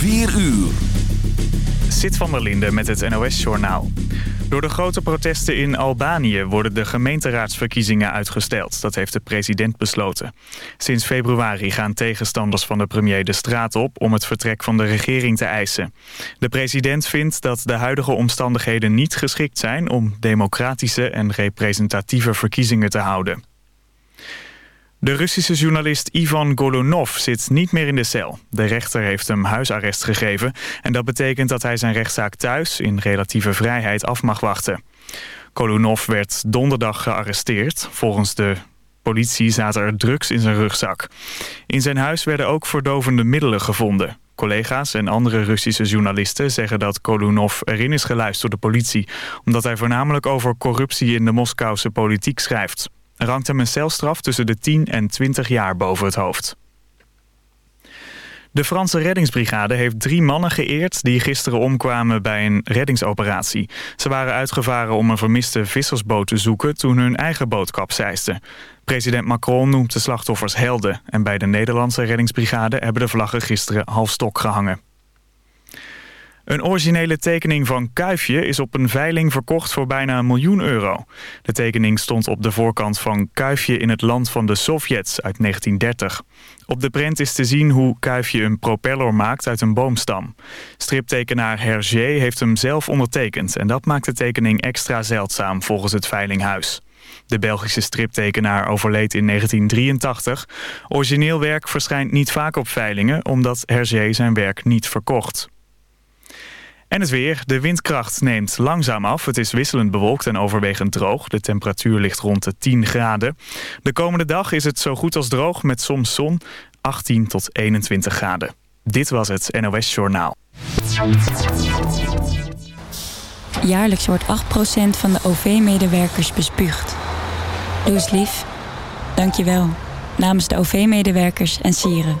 4 uur. Sit van der Linde met het NOS-journaal. Door de grote protesten in Albanië worden de gemeenteraadsverkiezingen uitgesteld. Dat heeft de president besloten. Sinds februari gaan tegenstanders van de premier de straat op... om het vertrek van de regering te eisen. De president vindt dat de huidige omstandigheden niet geschikt zijn... om democratische en representatieve verkiezingen te houden. De Russische journalist Ivan Golunov zit niet meer in de cel. De rechter heeft hem huisarrest gegeven... en dat betekent dat hij zijn rechtszaak thuis in relatieve vrijheid af mag wachten. Golunov werd donderdag gearresteerd. Volgens de politie zaten er drugs in zijn rugzak. In zijn huis werden ook verdovende middelen gevonden. Collega's en andere Russische journalisten zeggen dat Kolunov erin is geluisterd door de politie... omdat hij voornamelijk over corruptie in de Moskouse politiek schrijft. Hangt hem een celstraf tussen de 10 en 20 jaar boven het hoofd. De Franse reddingsbrigade heeft drie mannen geëerd... die gisteren omkwamen bij een reddingsoperatie. Ze waren uitgevaren om een vermiste vissersboot te zoeken... toen hun eigen boot kapseisde. President Macron noemt de slachtoffers helden... en bij de Nederlandse reddingsbrigade hebben de vlaggen gisteren halfstok gehangen. Een originele tekening van Kuifje is op een veiling verkocht voor bijna een miljoen euro. De tekening stond op de voorkant van Kuifje in het land van de Sovjets uit 1930. Op de prent is te zien hoe Kuifje een propeller maakt uit een boomstam. Striptekenaar Hergé heeft hem zelf ondertekend... en dat maakt de tekening extra zeldzaam volgens het Veilinghuis. De Belgische striptekenaar overleed in 1983. Origineel werk verschijnt niet vaak op veilingen... omdat Hergé zijn werk niet verkocht. En het weer. De windkracht neemt langzaam af. Het is wisselend bewolkt en overwegend droog. De temperatuur ligt rond de 10 graden. De komende dag is het zo goed als droog met soms zon 18 tot 21 graden. Dit was het NOS Journaal. Jaarlijks wordt 8% van de OV-medewerkers bespuugd. Doe eens lief. Dank je wel. Namens de OV-medewerkers en sieren.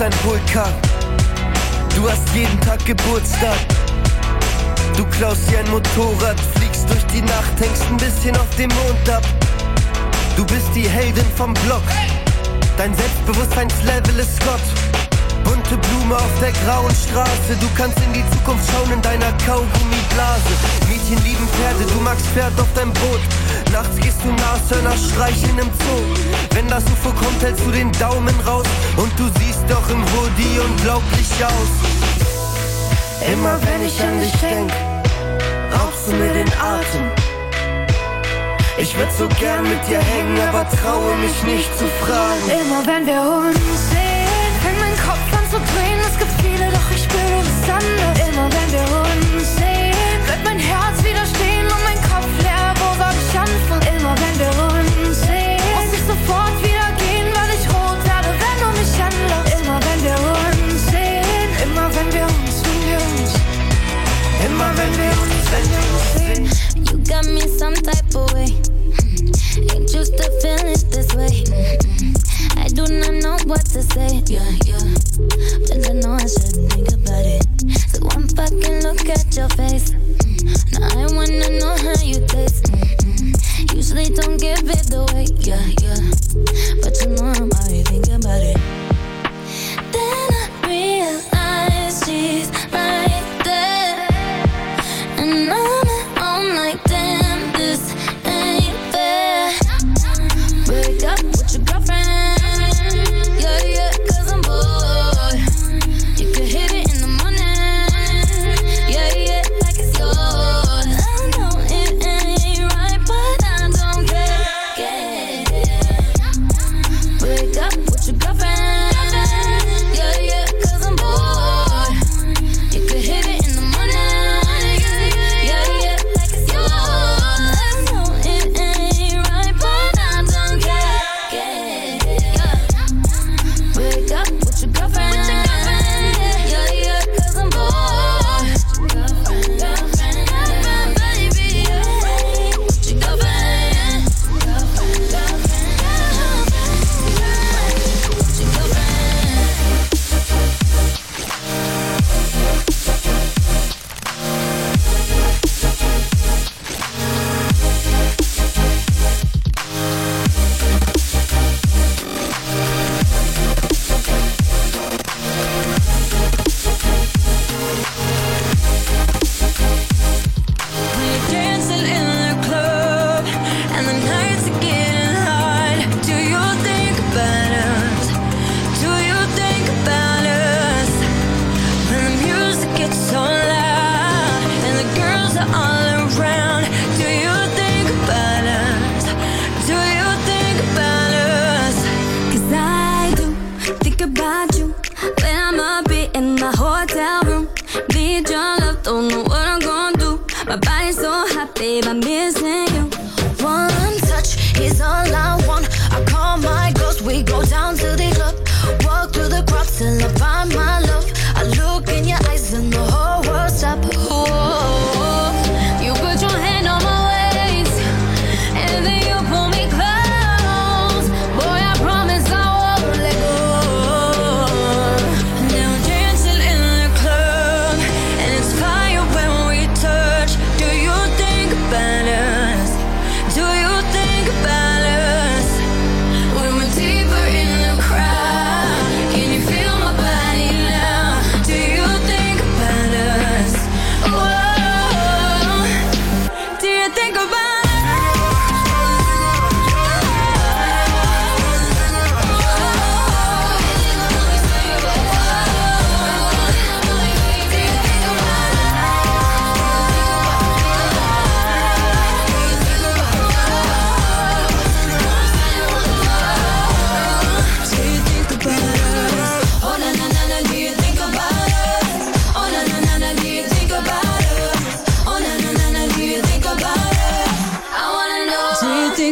bist ein Vulkan. Du hast jeden Tag Geburtstag. Du klaust dir ein Motorrad, fliegst durch die Nacht, hängst ein bisschen auf dem Mond ab. Du bist die Heldin vom Block. Dein Selbstbewusstseinslevel ist Gott. Bunte Blume auf der grauen Straße. Du kannst in die Zukunft schauen in deiner Kaugummiblase. Mädchen lieben Pferde, du magst Pferd auf deinem Boot. Nachts gehst du Nashörner streicheln im Zoo. Wenn das UFO kommt, hältst du den Daumen raus. Und du siehst doch im Hoodie unglaublich aus. Immer wenn ich an dich denk, rauchst du mir den Atem. Ich würde so gern mit dir hängen, aber traue mich nicht zu fragen. Immer wenn wir uns sehen, fängt mein Kopf an zu drehen. Es gibt viele, doch ich spüre was anderes. Immer wenn wir uns sehen, wird mein Herz widerstehen.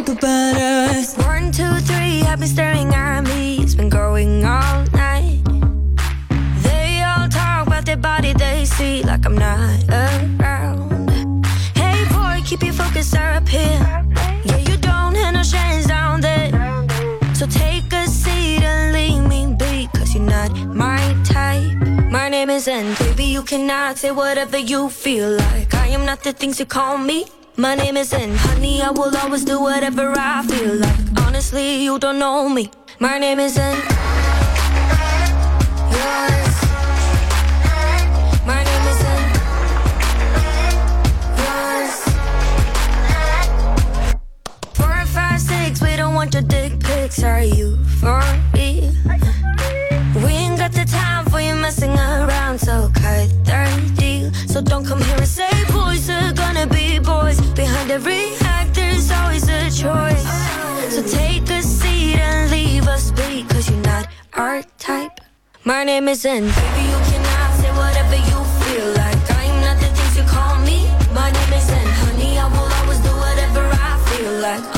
think about us. One, two, three, have been staring at me. It's been going all night. They all talk about their body, they see like I'm not around. Hey, boy, keep your focus up here. Yeah, you don't have no chance down there. So take a seat and leave me be, cause you're not my type. My name is N, baby, you cannot say whatever you feel like. I am not the things you call me my name is in Honey, I will always do whatever I feel like. Honestly, you don't know me. My name is in Yes. My name is in Yes. Four we don't want your dick pics. Are you for me? We ain't got the time for you messing around So cut the deal. So don't come here and say boys are gonna be noise. Behind every act, there's always a choice. So take a seat and leave us be, cause you're not our type. My name is N. Baby, you cannot say whatever you feel like. I'm not the things you call me. My name is N. Honey, I will always do whatever I feel like.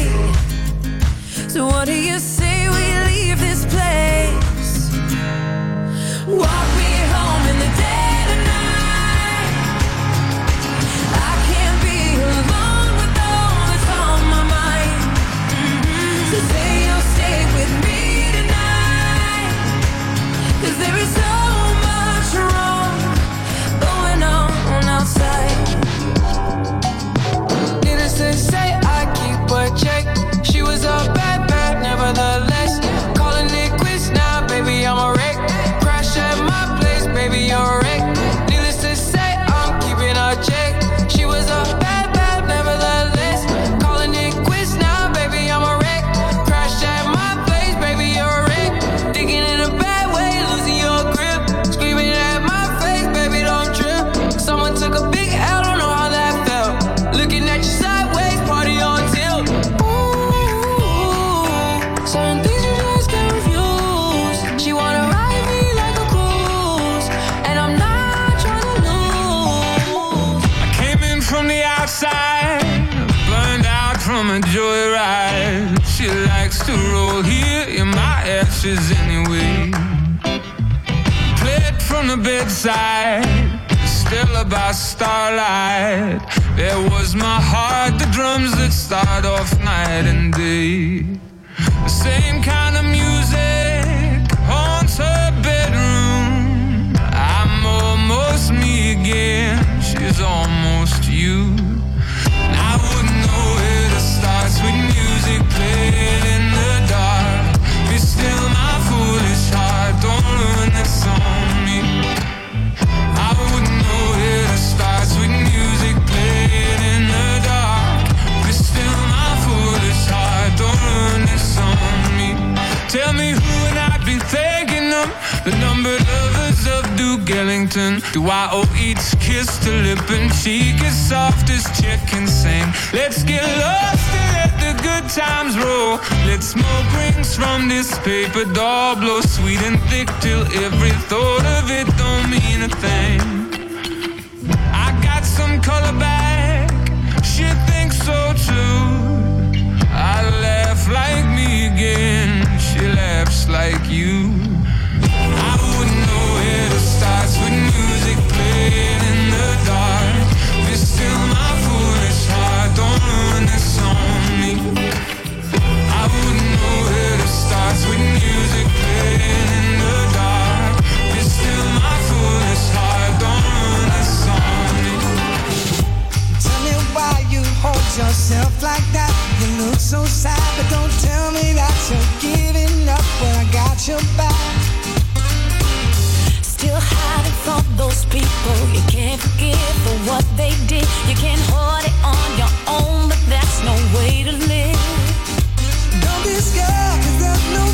So what do you say we leave this place? Walk me home in the dead of night. I can't be alone with all that's on my mind. Mm-hmm. So say you'll stay with me tonight. 'Cause there is bedside, still about starlight. There was my heart, the drums that start off night and day. Soft as chicken sing? Let's get lost and let the good times roll. Let smoke rings from this paper doll blow sweet and thick till every thought of it don't mean a thing. I got some color back. She thinks so too. I laugh like me again. She laughs like you. So sad, but don't tell me that you're giving up when I got your back. Still hiding from those people you can't forgive for what they did. You can't hold it on your own, but that's no way to live. Don't be scared, cause there's no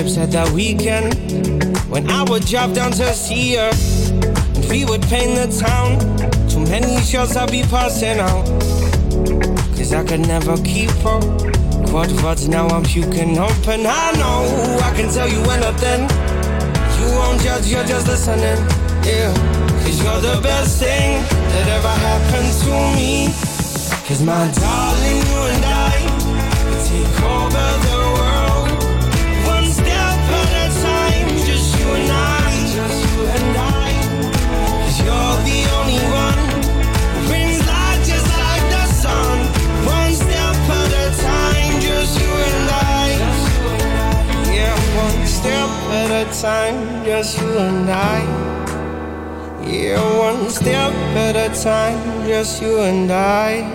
trips at that weekend. When I would drop down to see her. And we would paint the town. Too many shots I'd be passing out. Cause I could never keep up. Quad words, now I'm puking up. And I know I can tell you anything. You won't judge, you're just listening. Yeah. Cause you're the best thing that ever happened to me. Cause my darling, you and I take over the time, just you and I. Yeah, one step at a time, just you and I.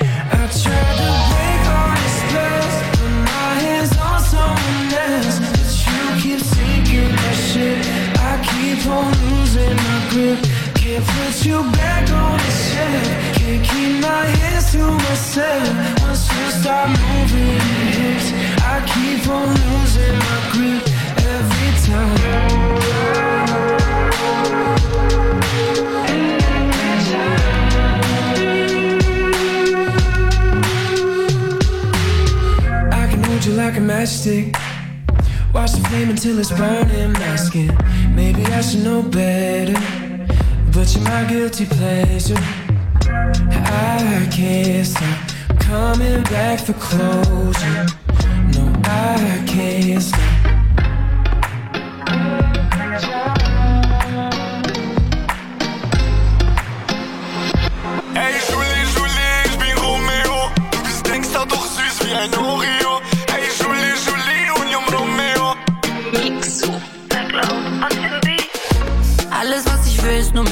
I tried to break all this glass, put my hands on someone else, but you keep sinking my ship. I keep on losing my grip. Can't put you back on the shelf. Can't keep my hands to myself. Once you start moving your hips, I keep on losing my grip I can hold you like a matchstick. Watch the flame until it's burning my skin. Maybe I should know better, but you're my guilty pleasure. I can't stop coming back for closure. No, I can't stop.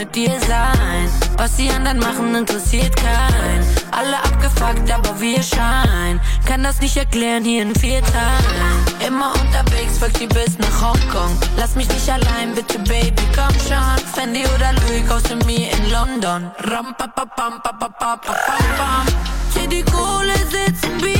Mit dir sein. Was die anderen machen, interessiert keinen. Alle abgefuckt, aber wir scheinen. Kann das nicht erklären, hier in vier Teilen. Immer unterwegs, folgt die bis nach Hongkong. Lass mich nicht allein, bitte, Baby, komm schon. Fendi oder Louis, kaufst du mir in London. Ram, pa, pa, pam, pa, pa, pa, pa, pam, pam. Hier die Kohle sitzen Beamer.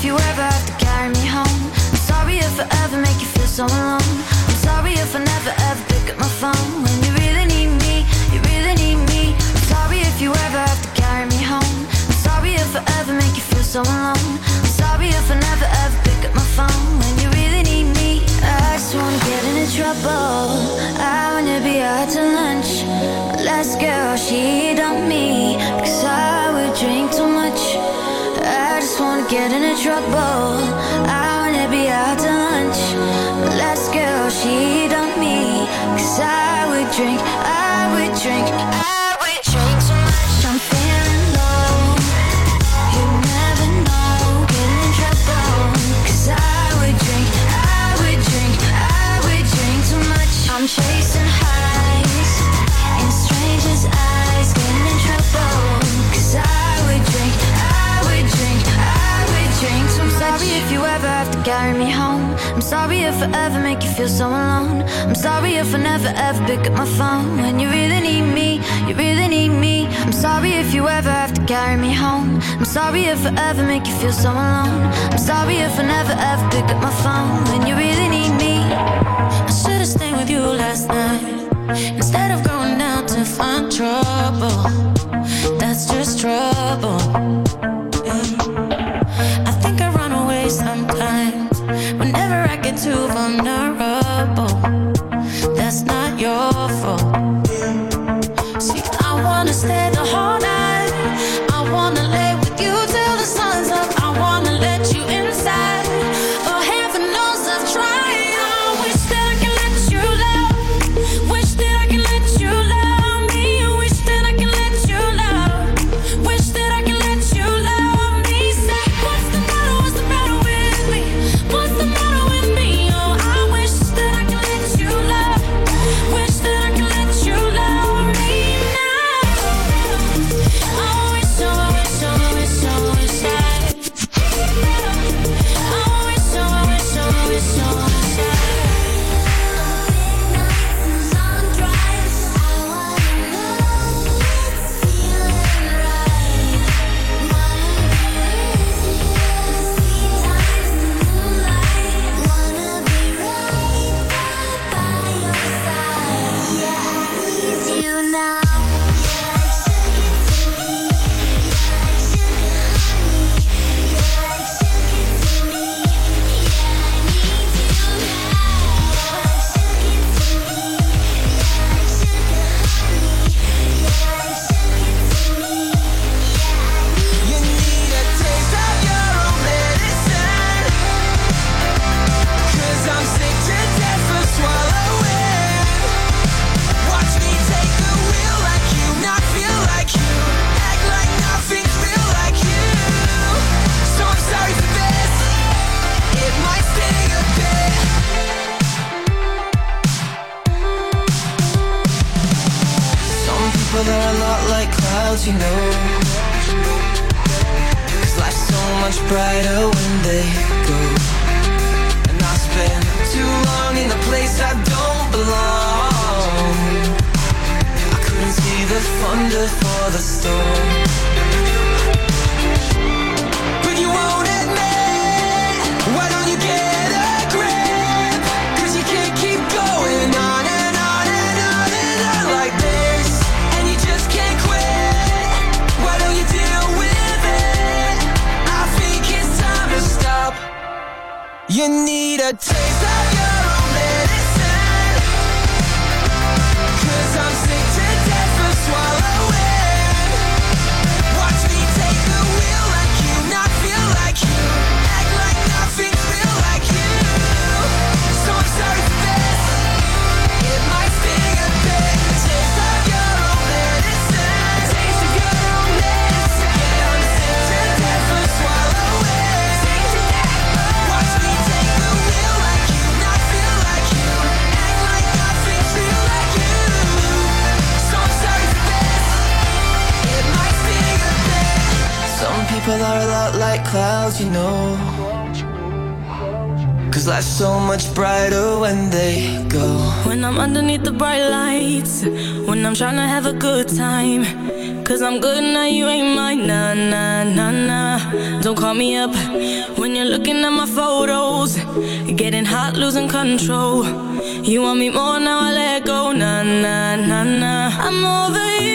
If you ever have to carry me home. I'm sorry if I ever make you feel so alone. I'm sorry if I never ever pick up my phone when you really need me. You really need me. I'm sorry if you ever have to carry me home. I'm sorry if I ever make you feel so alone. I'm sorry if I never ever pick up my phone when you really need me. I just wanna get into trouble. I wanna be out to lunch. Last girl, she dumped me. drink carry me home. I'm sorry if I ever make you feel so alone. I'm sorry if I never ever pick up my phone when you really need me. You really need me. I'm sorry if you ever have to carry me home. I'm sorry if I ever make you feel so alone. I'm sorry if I never ever pick up my phone when you really need me. I should've stayed with you last night instead of going down to find trouble. That's just trouble. instead the heart You need a taste. you know. Cause life's so much brighter when they go. When I'm underneath the bright lights, when I'm trying to have a good time. Cause I'm good now, you ain't mine. Nah, nah, nah, nah. Don't call me up when you're looking at my photos. Getting hot, losing control. You want me more now, I let go. Nah, nah, nah, nah. I'm over you.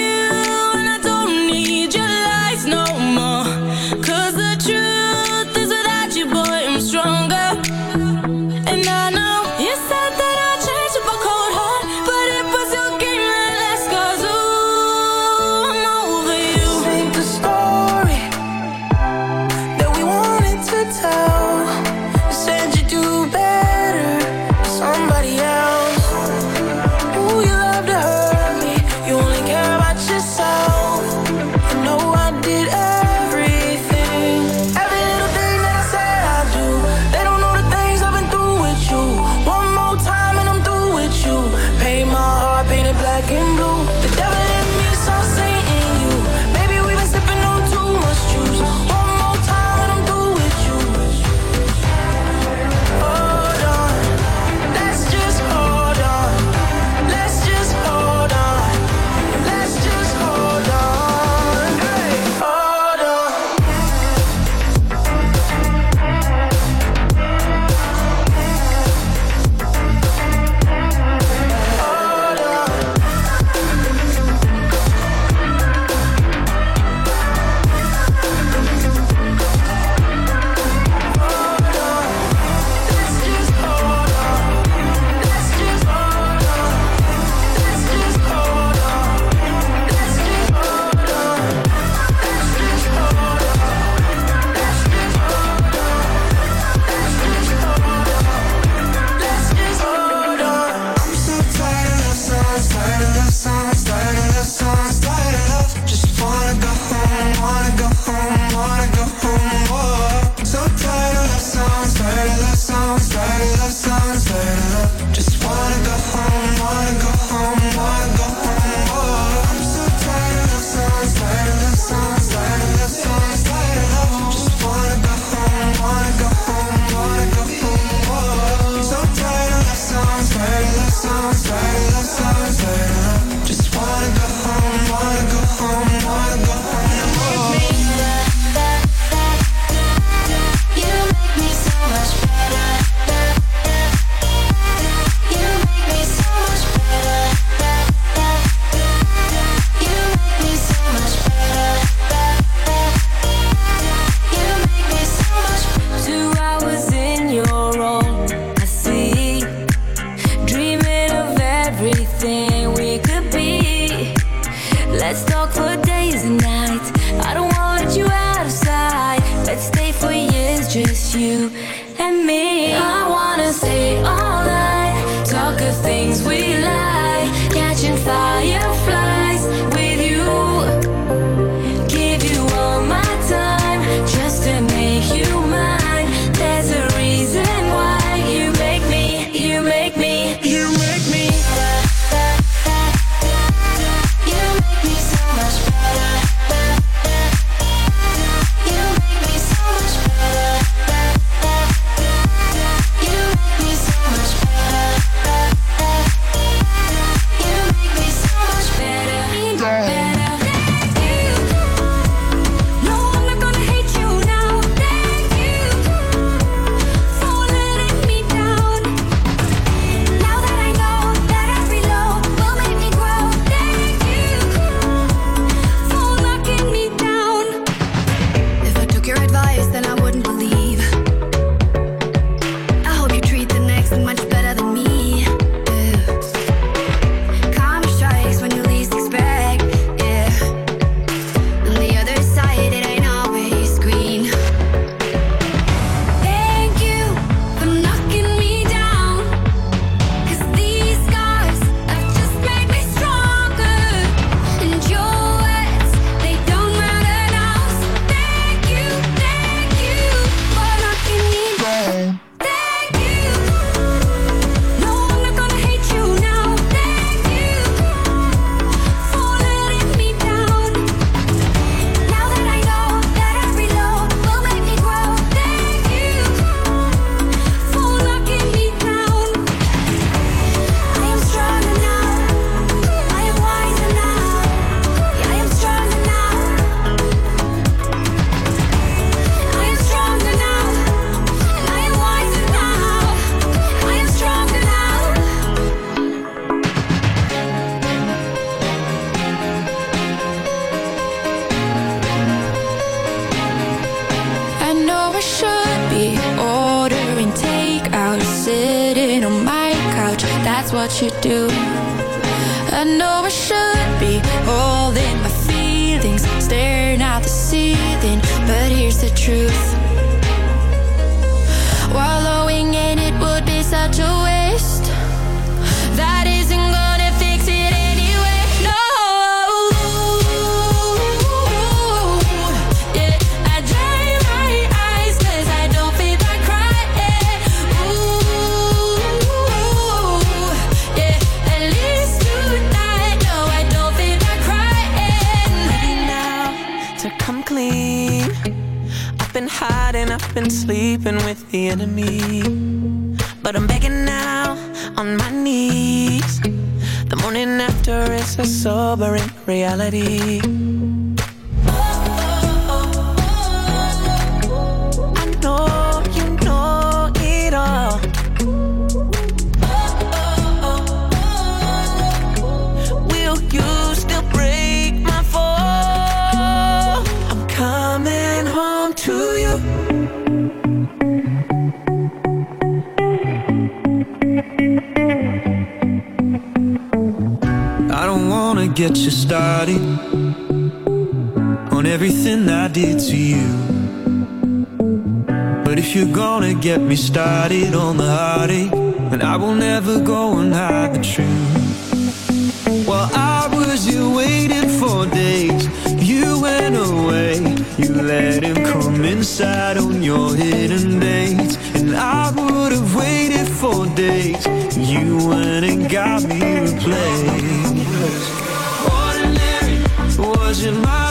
get you started on everything I did to you. But if you're gonna get me started on the heartache, then I will never go and hide the truth. While I was here waiting for days, you went away. You let him come inside on your hidden dates, and I would have waited for days. You went and got me replaced in my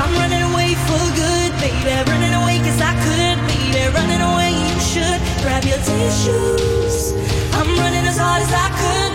I'm running away for good, baby. Running I could. Running away, you should grab your tissues. I'm running as hard as I could.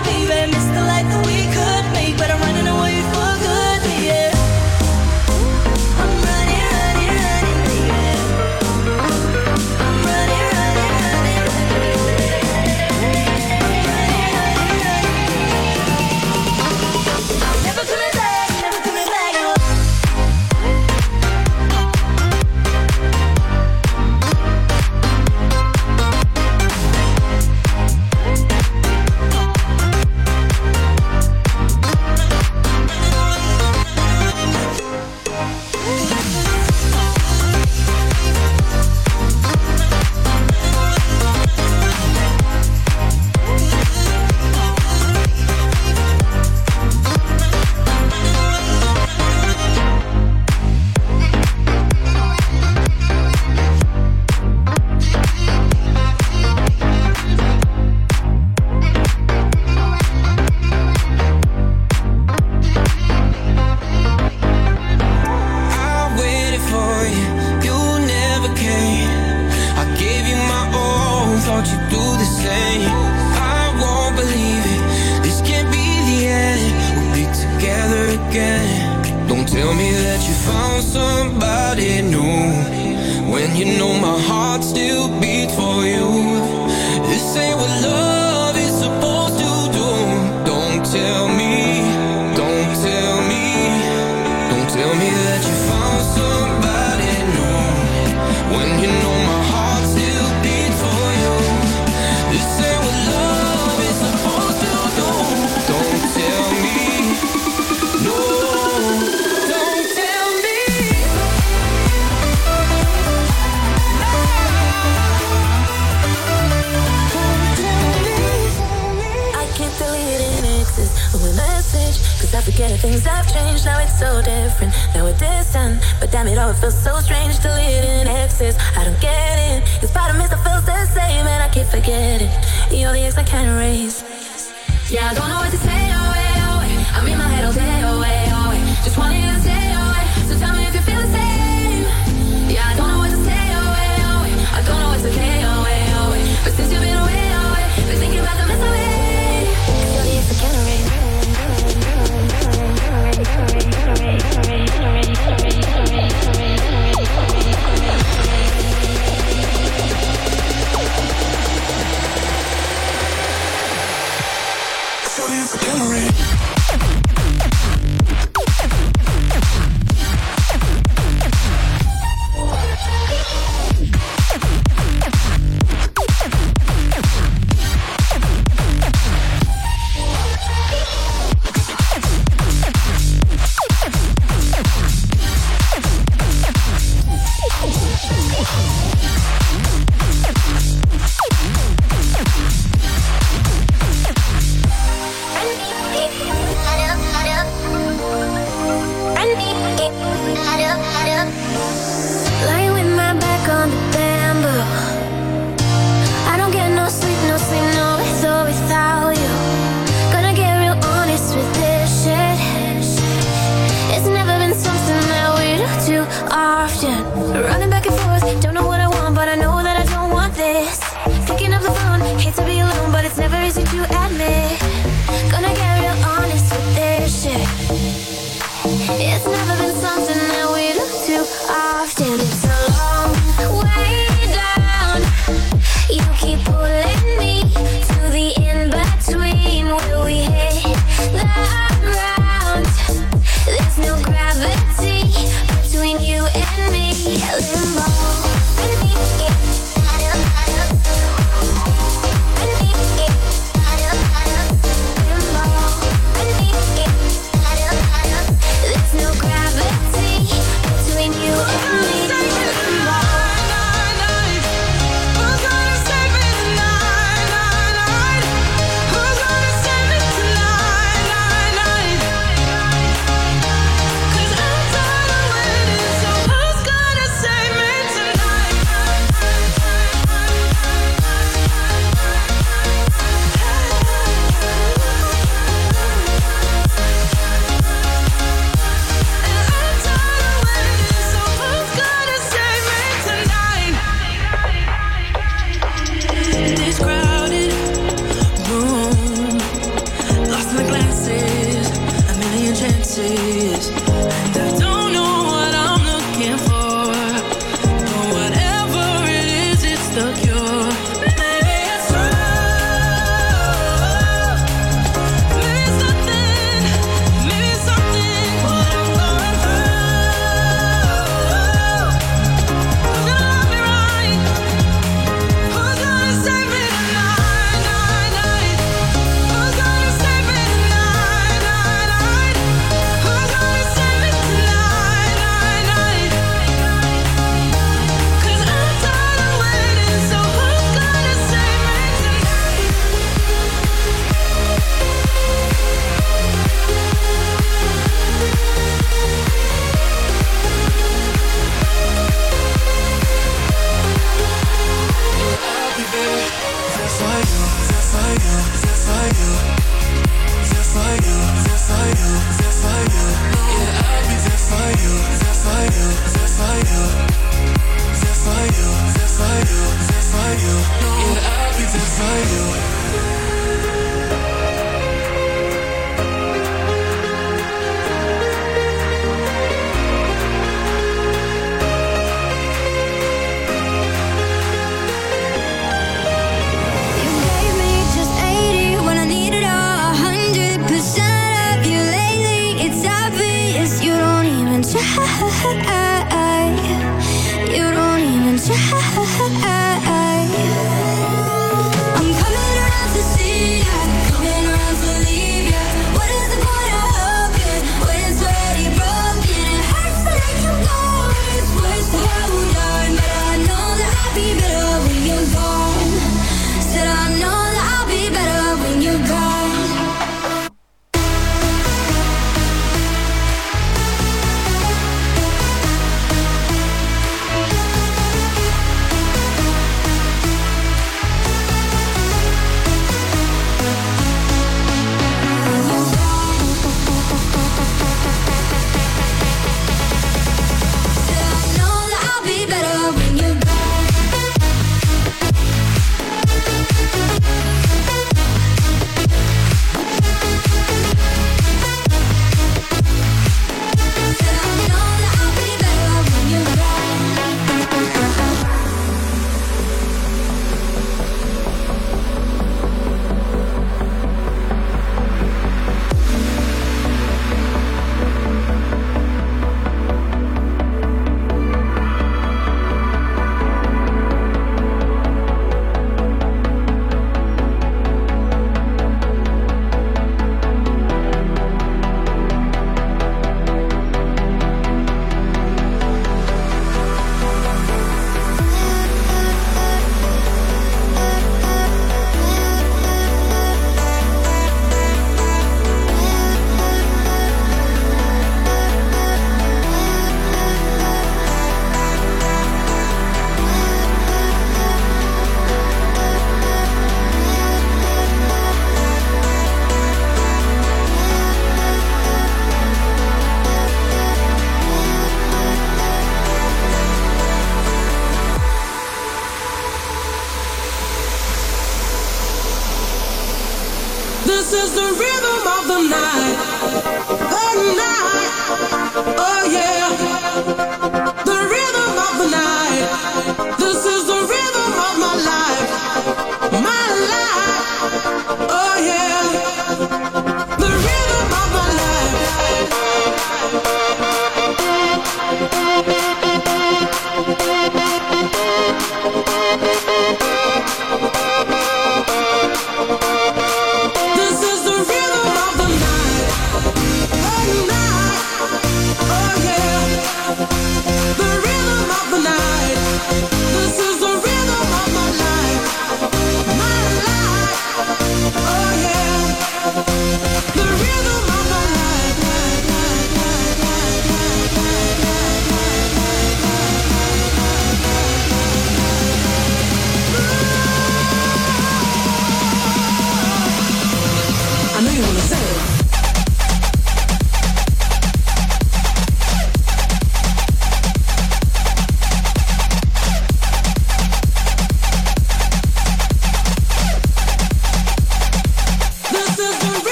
This.